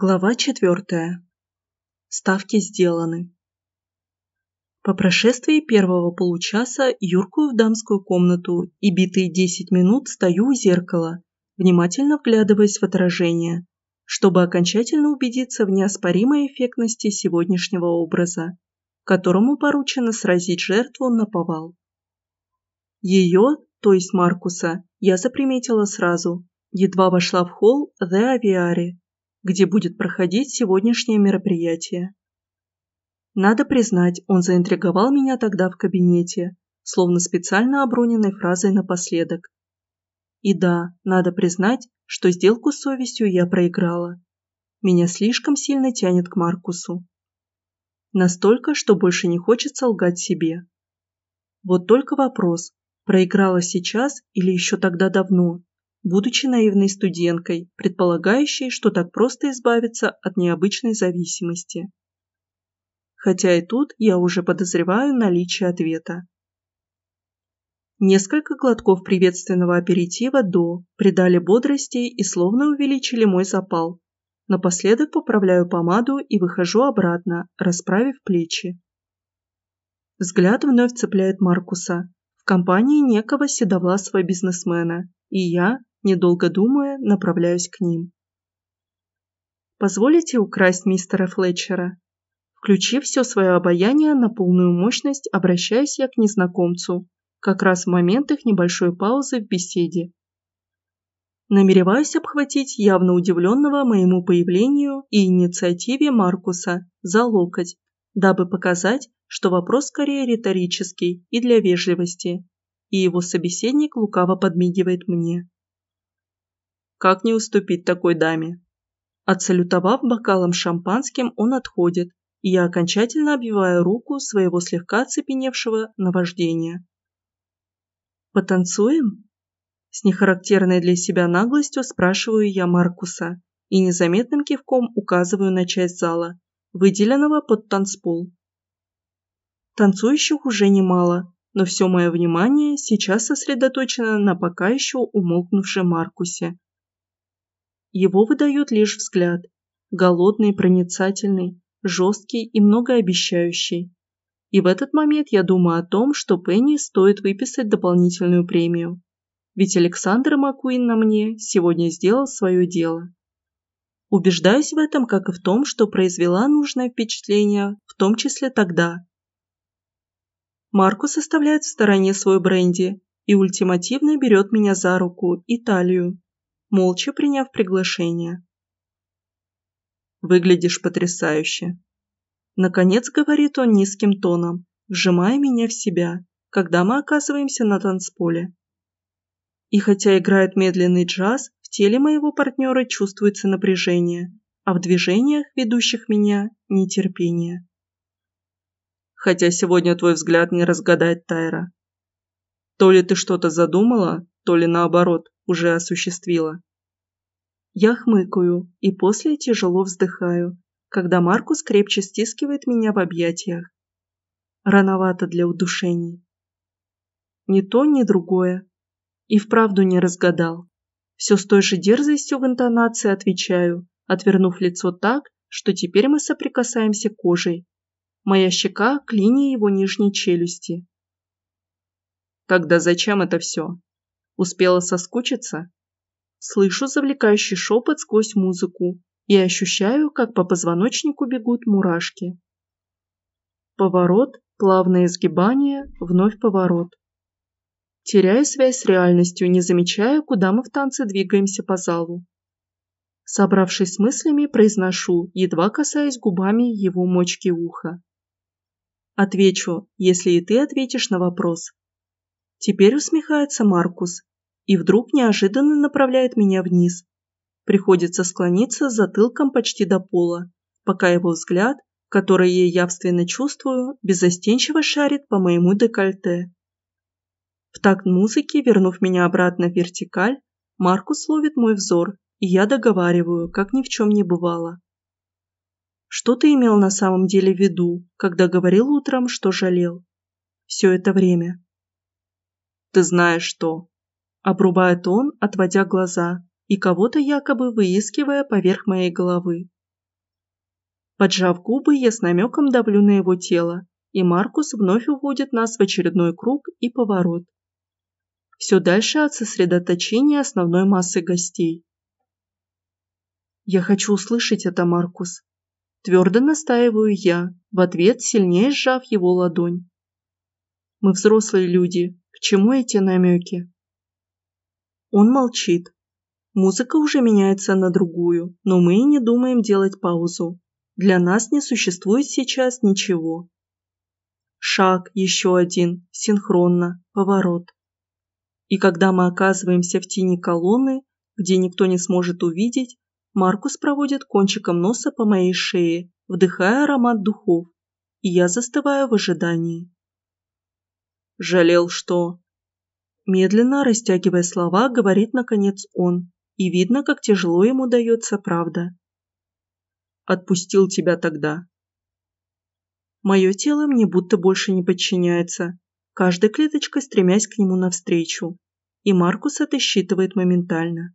Глава четвертая. Ставки сделаны. По прошествии первого получаса юркую в дамскую комнату и битые десять минут стою у зеркала, внимательно вглядываясь в отражение, чтобы окончательно убедиться в неоспоримой эффектности сегодняшнего образа, которому поручено сразить жертву на повал. Ее, то есть Маркуса, я заприметила сразу, едва вошла в холл The Aviary, где будет проходить сегодняшнее мероприятие. Надо признать, он заинтриговал меня тогда в кабинете, словно специально оброненной фразой напоследок. И да, надо признать, что сделку с совестью я проиграла. Меня слишком сильно тянет к Маркусу. Настолько, что больше не хочется лгать себе. Вот только вопрос, проиграла сейчас или еще тогда давно, будучи наивной студенткой, предполагающей, что так просто избавиться от необычной зависимости. Хотя и тут я уже подозреваю наличие ответа. Несколько глотков приветственного аперитива до придали бодрости и словно увеличили мой запал. Напоследок поправляю помаду и выхожу обратно, расправив плечи. Взгляд вновь цепляет Маркуса. Компании некого седовласого бизнесмена, и я, недолго думая, направляюсь к ним. «Позволите украсть мистера Флетчера?» Включив все свое обаяние на полную мощность, обращаюсь я к незнакомцу, как раз в момент их небольшой паузы в беседе. Намереваюсь обхватить явно удивленного моему появлению и инициативе Маркуса за локоть, дабы показать, что вопрос скорее риторический и для вежливости, и его собеседник лукаво подмигивает мне. Как не уступить такой даме? Отсалютовав бокалом шампанским, он отходит, и я окончательно обвиваю руку своего слегка оцепеневшего наваждения. «Потанцуем?» С нехарактерной для себя наглостью спрашиваю я Маркуса и незаметным кивком указываю на часть зала, выделенного под танцпол. Танцующих уже немало, но все мое внимание сейчас сосредоточено на пока еще умолкнувшем Маркусе, его выдает лишь взгляд. Голодный, проницательный, жесткий и многообещающий. И в этот момент я думаю о том, что Пенни стоит выписать дополнительную премию. Ведь Александр Маккуин на мне сегодня сделал свое дело. Убеждаюсь в этом, как и в том, что произвела нужное впечатление, в том числе тогда. Маркус оставляет в стороне свой бренди и ультимативно берет меня за руку и талию, молча приняв приглашение. «Выглядишь потрясающе!» Наконец говорит он низким тоном, сжимая меня в себя, когда мы оказываемся на танцполе. И хотя играет медленный джаз, в теле моего партнера чувствуется напряжение, а в движениях, ведущих меня, нетерпение. Хотя сегодня твой взгляд не разгадает Тайра. То ли ты что-то задумала, то ли наоборот, уже осуществила. Я хмыкаю и после тяжело вздыхаю, когда Маркус крепче стискивает меня в объятиях. Рановато для удушений. Ни то, ни другое. И вправду не разгадал. Все с той же дерзостью в интонации отвечаю, отвернув лицо так, что теперь мы соприкасаемся кожей. Моя щека к линии его нижней челюсти. Тогда зачем это все? Успела соскучиться? Слышу завлекающий шепот сквозь музыку и ощущаю, как по позвоночнику бегут мурашки. Поворот, плавное изгибание, вновь поворот. Теряю связь с реальностью, не замечая, куда мы в танце двигаемся по залу. Собравшись с мыслями, произношу, едва касаясь губами его мочки уха. Отвечу, если и ты ответишь на вопрос. Теперь усмехается Маркус и вдруг неожиданно направляет меня вниз. Приходится склониться затылком почти до пола, пока его взгляд, который я явственно чувствую, беззастенчиво шарит по моему декольте. В такт музыки, вернув меня обратно в вертикаль, Маркус ловит мой взор, и я договариваю, как ни в чем не бывало. Что ты имел на самом деле в виду, когда говорил утром, что жалел? Все это время. Ты знаешь что. Обрубает он, отводя глаза, и кого-то якобы выискивая поверх моей головы. Поджав губы, я с намеком давлю на его тело, и Маркус вновь уводит нас в очередной круг и поворот. Все дальше от сосредоточения основной массы гостей. Я хочу услышать это, Маркус. Твердо настаиваю я, в ответ сильнее сжав его ладонь. Мы взрослые люди, к чему эти намеки? Он молчит. Музыка уже меняется на другую, но мы и не думаем делать паузу. Для нас не существует сейчас ничего. Шаг, еще один, синхронно, поворот. И когда мы оказываемся в тени колонны, где никто не сможет увидеть, Маркус проводит кончиком носа по моей шее, вдыхая аромат духов, и я застываю в ожидании. Жалел, что... Медленно, растягивая слова, говорит наконец он, и видно, как тяжело ему дается правда. Отпустил тебя тогда. Мое тело мне будто больше не подчиняется, каждой клеточкой стремясь к нему навстречу, и Маркус это считывает моментально.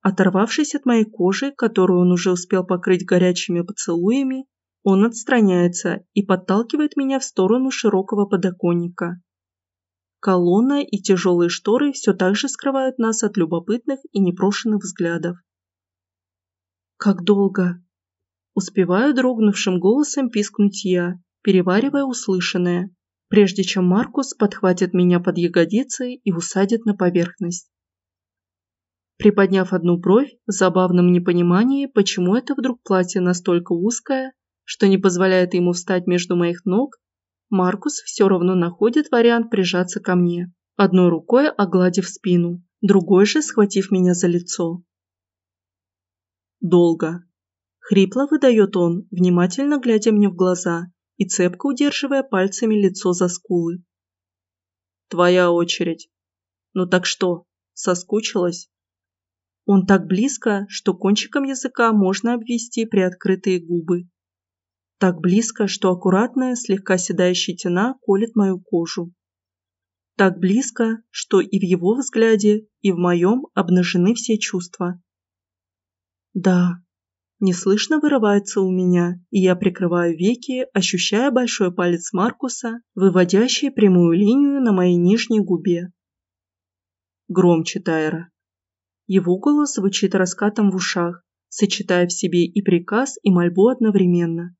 Оторвавшись от моей кожи, которую он уже успел покрыть горячими поцелуями, он отстраняется и подталкивает меня в сторону широкого подоконника. Колонна и тяжелые шторы все так же скрывают нас от любопытных и непрошенных взглядов. «Как долго?» Успеваю дрогнувшим голосом пискнуть я, переваривая услышанное, прежде чем Маркус подхватит меня под ягодицы и усадит на поверхность. Приподняв одну бровь в забавном непонимании, почему это вдруг платье настолько узкое, что не позволяет ему встать между моих ног, Маркус все равно находит вариант прижаться ко мне, одной рукой огладив спину, другой же схватив меня за лицо. Долго. Хрипло выдает он, внимательно глядя мне в глаза и цепко удерживая пальцами лицо за скулы. Твоя очередь. Ну так что, соскучилась? Он так близко, что кончиком языка можно обвести приоткрытые губы. Так близко, что аккуратная, слегка седая щетина колет мою кожу. Так близко, что и в его взгляде, и в моем обнажены все чувства. Да, неслышно вырывается у меня, и я прикрываю веки, ощущая большой палец Маркуса, выводящий прямую линию на моей нижней губе. Громче, Тайра. Его голос звучит раскатом в ушах, сочетая в себе и приказ, и мольбу одновременно.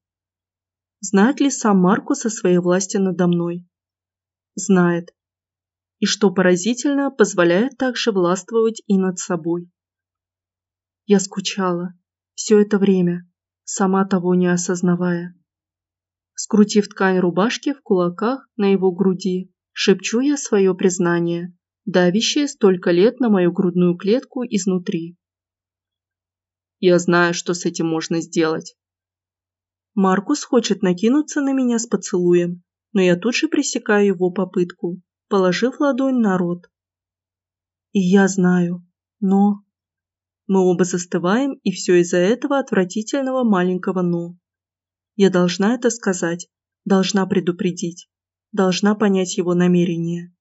Знает ли сам Маркус о своей власти надо мной? Знает. И что поразительно, позволяет также властвовать и над собой. Я скучала. Все это время, сама того не осознавая. Скрутив ткань рубашки в кулаках на его груди, шепчу я свое признание, давящее столько лет на мою грудную клетку изнутри. Я знаю, что с этим можно сделать. Маркус хочет накинуться на меня с поцелуем, но я тут же пресекаю его попытку, положив ладонь на рот. И я знаю, но... Мы оба застываем, и все из-за этого отвратительного маленького «но». Я должна это сказать, должна предупредить, должна понять его намерение.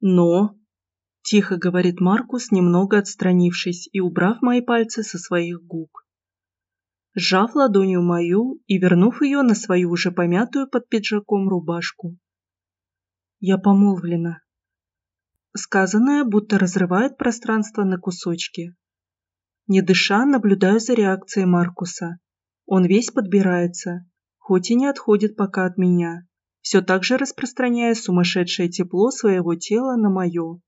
«Но...» – тихо говорит Маркус, немного отстранившись и убрав мои пальцы со своих губ. Сжав ладонью мою и вернув ее на свою уже помятую под пиджаком рубашку. «Я помолвлена». Сказанное будто разрывает пространство на кусочки. Не дыша, наблюдаю за реакцией Маркуса. Он весь подбирается, хоть и не отходит пока от меня все так же распространяя сумасшедшее тепло своего тела на мое.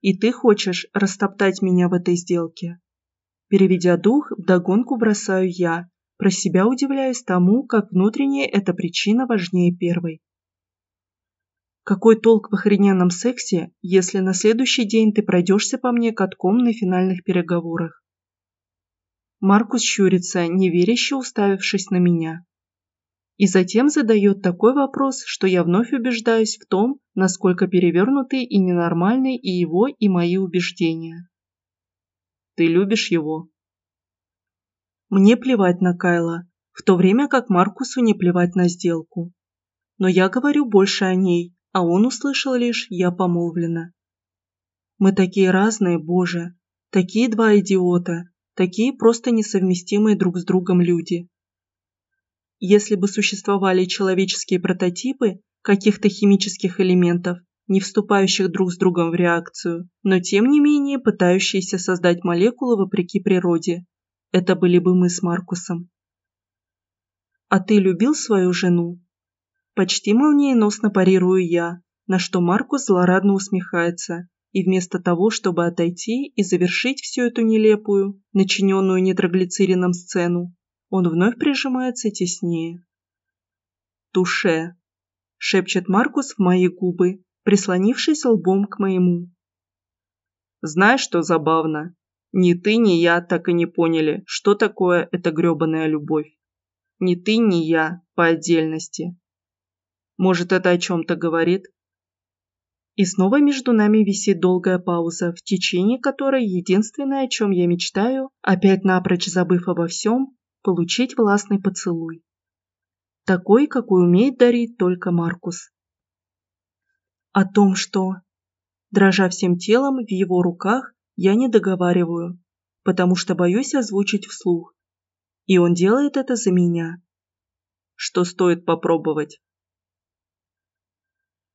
И ты хочешь растоптать меня в этой сделке? Переведя дух, вдогонку бросаю я, про себя удивляюсь тому, как внутренняя эта причина важнее первой. Какой толк в охрененном сексе, если на следующий день ты пройдешься по мне катком на финальных переговорах? Маркус щурится, неверяще уставившись на меня. И затем задает такой вопрос, что я вновь убеждаюсь в том, насколько перевернуты и ненормальны и его, и мои убеждения. Ты любишь его? Мне плевать на Кайла, в то время как Маркусу не плевать на сделку. Но я говорю больше о ней, а он услышал лишь «я помолвлена». Мы такие разные, боже, такие два идиота, такие просто несовместимые друг с другом люди. Если бы существовали человеческие прототипы каких-то химических элементов, не вступающих друг с другом в реакцию, но тем не менее пытающиеся создать молекулы вопреки природе, это были бы мы с Маркусом. «А ты любил свою жену?» Почти молниеносно парирую я, на что Маркус злорадно усмехается, и вместо того, чтобы отойти и завершить всю эту нелепую, начиненную нитроглицерином сцену, он вновь прижимается теснее. «Туше!» – шепчет Маркус в мои губы, прислонившись лбом к моему. «Знаешь, что забавно? Ни ты, ни я так и не поняли, что такое эта грёбаная любовь. Ни ты, ни я по отдельности. Может, это о чем-то говорит?» И снова между нами висит долгая пауза, в течение которой единственное, о чем я мечтаю, опять напрочь забыв обо всем, получить властный поцелуй. Такой, какой умеет дарить только Маркус. О том, что, дрожа всем телом в его руках, я не договариваю, потому что боюсь озвучить вслух. И он делает это за меня. Что стоит попробовать?